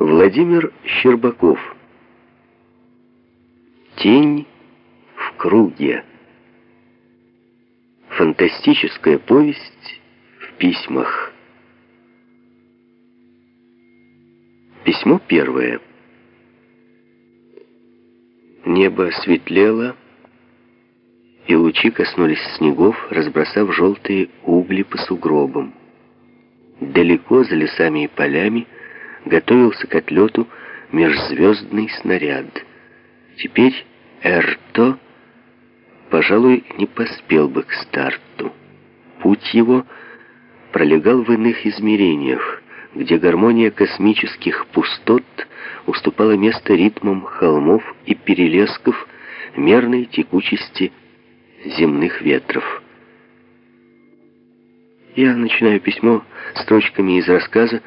Владимир Щербаков. Тень в круге. Фантастическая повесть в письмах. Письмо первое. Небо светлело, и лучи коснулись снегов, разбросав желтые угли по сугробам. Далеко за лесами и полями готовился к отлету межзвездный снаряд. Теперь Эрто, пожалуй, не поспел бы к старту. Путь его пролегал в иных измерениях, где гармония космических пустот уступала место ритмам холмов и перелесков мерной текучести земных ветров. Я начинаю письмо строчками из рассказа,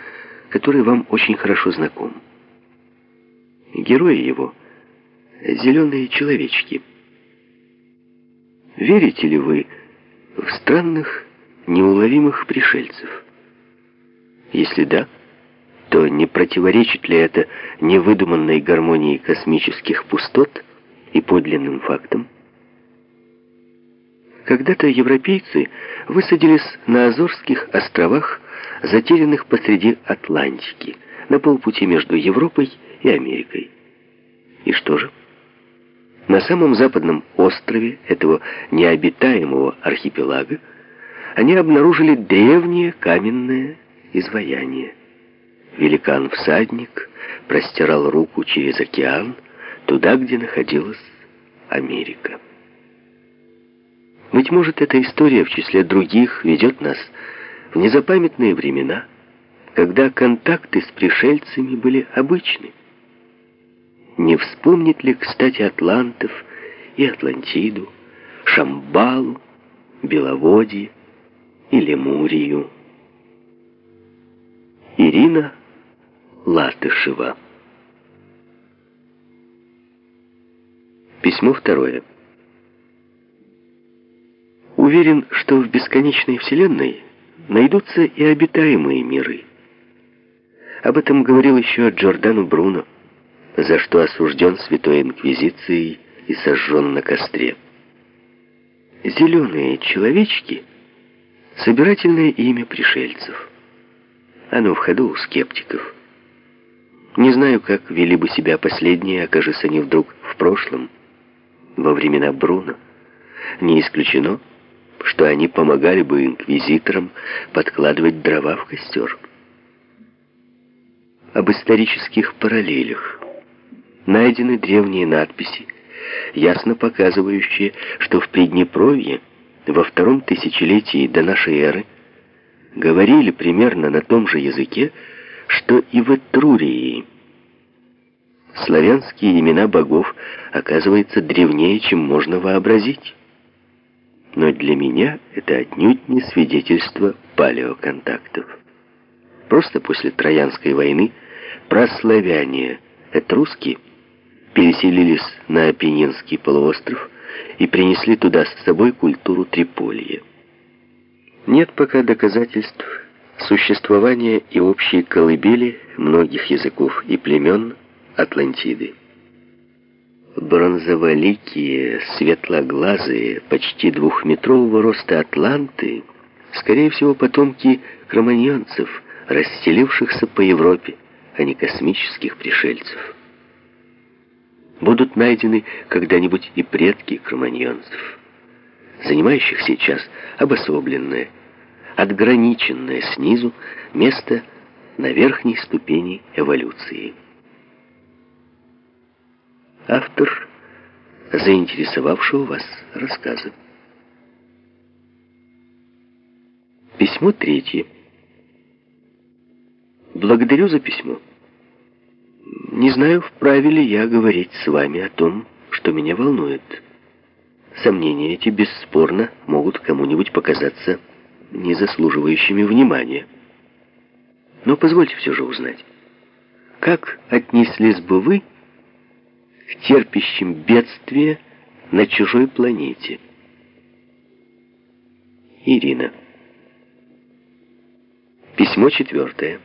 который вам очень хорошо знаком. Герои его — зеленые человечки. Верите ли вы в странных, неуловимых пришельцев? Если да, то не противоречит ли это невыдуманной гармонии космических пустот и подлинным фактам? Когда-то европейцы высадились на Азорских островах, затерянных посреди Атлантики, на полпути между Европой и Америкой. И что же? На самом западном острове этого необитаемого архипелага они обнаружили древнее каменное изваяние. Великан-всадник простирал руку через океан туда, где находилась Америка. Быть может, эта история в числе других ведет нас в незапамятные времена, когда контакты с пришельцами были обычны. Не вспомнит ли, кстати, Атлантов и Атлантиду, Шамбалу, Беловодье и Лемурию? Ирина Латышева Письмо второе. Уверен, что в бесконечной Вселенной найдутся и обитаемые миры. Об этом говорил еще Джордано Бруно, за что осужден Святой Инквизицией и сожжен на костре. Зеленые человечки — собирательное имя пришельцев. Оно в ходу у скептиков. Не знаю, как вели бы себя последние, окажись они вдруг в прошлом, во времена Бруно. Не исключено, что они помогали бы инквизиторам подкладывать дрова в костер. Об исторических параллелях. Найдены древние надписи, ясно показывающие, что в Приднепровье во втором тысячелетии до нашей эры говорили примерно на том же языке, что и в Этрурии. Славянские имена богов, оказывается, древнее, чем можно вообразить но для меня это отнюдь не свидетельство палеоконтактов. Просто после Троянской войны прославяне, этруски, переселились на Апеннинский полуостров и принесли туда с собой культуру Триполья. Нет пока доказательств существования и общей колыбели многих языков и племен Атлантиды бронзоволикие, светлоглазые, почти двухметрового роста атланты, скорее всего, потомки кроманьонцев, расселившихся по Европе, а не космических пришельцев. Будут найдены когда-нибудь и предки кроманьонцев, занимающих сейчас обособленное, отграниченное снизу место на верхней ступени эволюции автор заинтересовавшего вас рассказа. Письмо третье. Благодарю за письмо. Не знаю, вправе ли я говорить с вами о том, что меня волнует. Сомнения эти бесспорно могут кому-нибудь показаться незаслуживающими внимания. Но позвольте все же узнать, как отнеслись бы вы к терпящим бедствие на чужой планете. Ирина. Письмо четвертое.